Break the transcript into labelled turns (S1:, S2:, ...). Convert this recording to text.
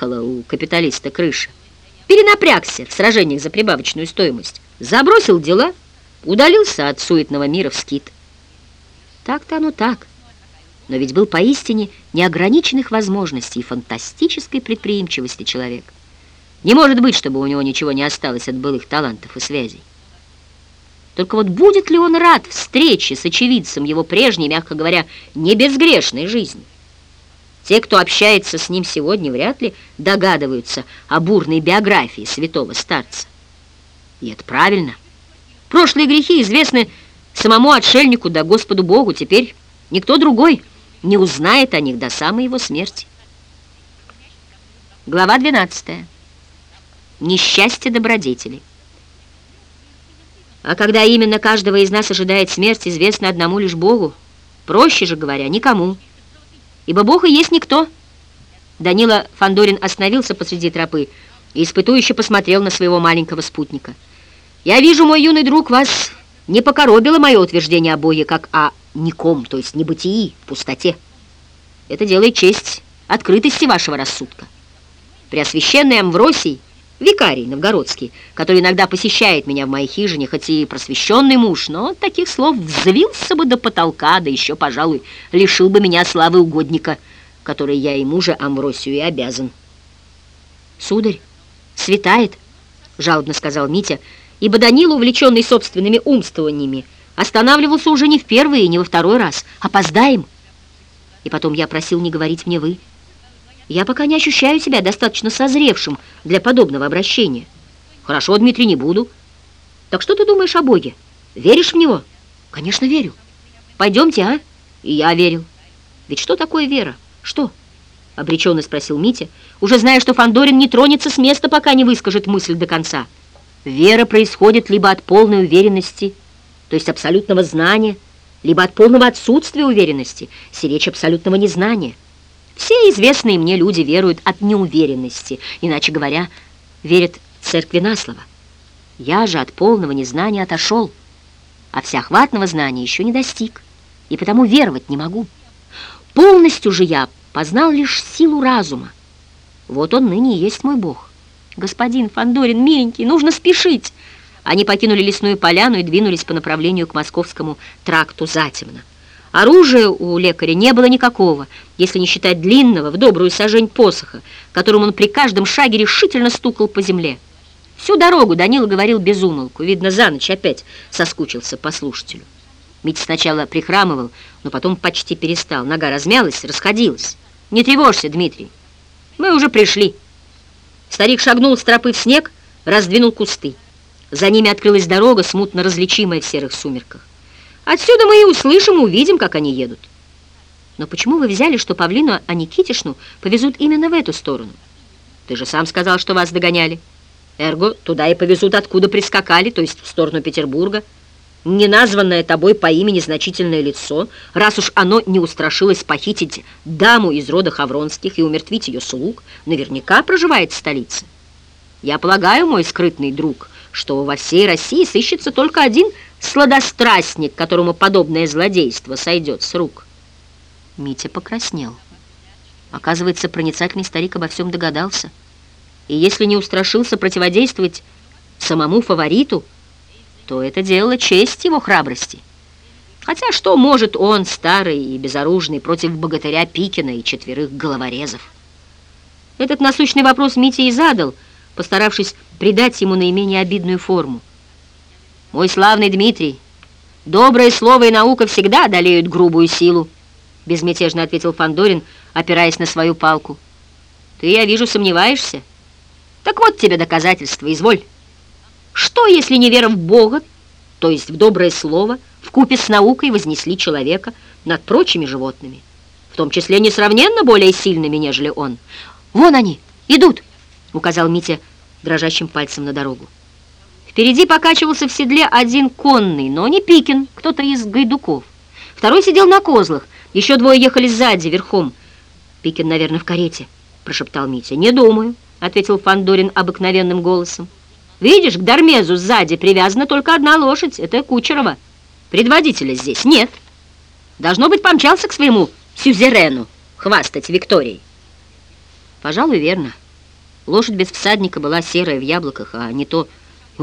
S1: съехала у капиталиста крыша. Перенапрягся в сражениях за прибавочную стоимость. Забросил дела, удалился от суетного мира в скит. Так-то оно так. Но ведь был поистине неограниченных возможностей и фантастической предприимчивости человек. Не может быть, чтобы у него ничего не осталось от былых талантов и связей. Только вот будет ли он рад встрече с очевидцем его прежней, мягко говоря, не безгрешной жизни? Те, кто общается с ним сегодня, вряд ли догадываются о бурной биографии святого старца. И это правильно. Прошлые грехи известны самому отшельнику да Господу Богу. Теперь никто другой не узнает о них до самой его смерти. Глава 12. Несчастье добродетели. А когда именно каждого из нас ожидает смерть, известно одному лишь Богу, проще же говоря, никому. Ибо Бог и есть никто. Данила Фандорин остановился посреди тропы и испытующе посмотрел на своего маленького спутника. «Я вижу, мой юный друг, вас не покоробило мое утверждение о Боге, как о ником, то есть небытии, пустоте. Это делает честь открытости вашего рассудка. Преосвященный Амвросий, викарий новгородский, который иногда посещает меня в моей хижине, хоть и просвещенный муж, но таких слов взвился бы до потолка, да еще, пожалуй, лишил бы меня славы угодника, которой я и мужа Амвросию и обязан. «Сударь, светает», — жалобно сказал Митя, ибо Данила, увлеченный собственными умствованиями, останавливался уже не в первый и не во второй раз. Опоздаем. И потом я просил не говорить мне «вы». Я пока не ощущаю себя достаточно созревшим для подобного обращения. Хорошо, Дмитрий, не буду. Так что ты думаешь о Боге? Веришь в Него? Конечно, верю. Пойдемте, а? И я верил. Ведь что такое вера? Что? Обреченно спросил Митя, уже зная, что Фандорин не тронется с места, пока не выскажет мысль до конца. Вера происходит либо от полной уверенности, то есть абсолютного знания, либо от полного отсутствия уверенности, речь абсолютного незнания. Все известные мне люди веруют от неуверенности, иначе говоря, верят церкви на слово. Я же от полного незнания отошел, а всеохватного знания еще не достиг, и потому веровать не могу. Полностью же я познал лишь силу разума. Вот он ныне и есть мой Бог. Господин Фандорин, миленький, нужно спешить. Они покинули лесную поляну и двинулись по направлению к московскому тракту затемно. Оружия у лекаря не было никакого, если не считать длинного, в добрую сажень посоха, которым он при каждом шаге решительно стукал по земле. Всю дорогу Данила говорил без умолку, видно, за ночь опять соскучился по слушателю. Митя сначала прихрамывал, но потом почти перестал. Нога размялась, расходилась. «Не тревожься, Дмитрий, мы уже пришли». Старик шагнул с тропы в снег, раздвинул кусты. За ними открылась дорога, смутно различимая в серых сумерках. Отсюда мы и услышим, и увидим, как они едут. Но почему вы взяли, что Павлину а Никитишну повезут именно в эту сторону? Ты же сам сказал, что вас догоняли. Эрго, туда и повезут, откуда прискакали, то есть в сторону Петербурга. Неназванное тобой по имени значительное лицо, раз уж оно не устрашилось похитить даму из рода Хавронских и умертвить ее слуг, наверняка проживает в столице. Я полагаю, мой скрытный друг, что во всей России сыщется только один сладострастник, которому подобное злодейство сойдет с рук. Митя покраснел. Оказывается, проницательный старик обо всем догадался. И если не устрашился противодействовать самому фавориту, то это делало честь его храбрости. Хотя что может он, старый и безоружный, против богатыря Пикина и четверых головорезов? Этот насущный вопрос Митя и задал — постаравшись придать ему наименее обидную форму. «Мой славный Дмитрий, доброе слово и наука всегда одолеют грубую силу», безмятежно ответил Фандорин, опираясь на свою палку. «Ты, я вижу, сомневаешься? Так вот тебе доказательство, изволь. Что, если не вера в Бога, то есть в доброе слово, в купе с наукой вознесли человека над прочими животными, в том числе несравненно более сильными, нежели он? Вон они, идут!» — указал Митя дрожащим пальцем на дорогу. Впереди покачивался в седле один конный, но не Пикин, кто-то из гайдуков. Второй сидел на козлах, еще двое ехали сзади, верхом. «Пикин, наверное, в карете», — прошептал Митя. «Не думаю», — ответил Фандорин обыкновенным голосом. «Видишь, к Дармезу сзади привязана только одна лошадь, это Кучерова. Предводителя здесь нет. Должно быть, помчался к своему сюзерену хвастать Викторией». «Пожалуй, верно». Лошадь без всадника была серая в яблоках, а не то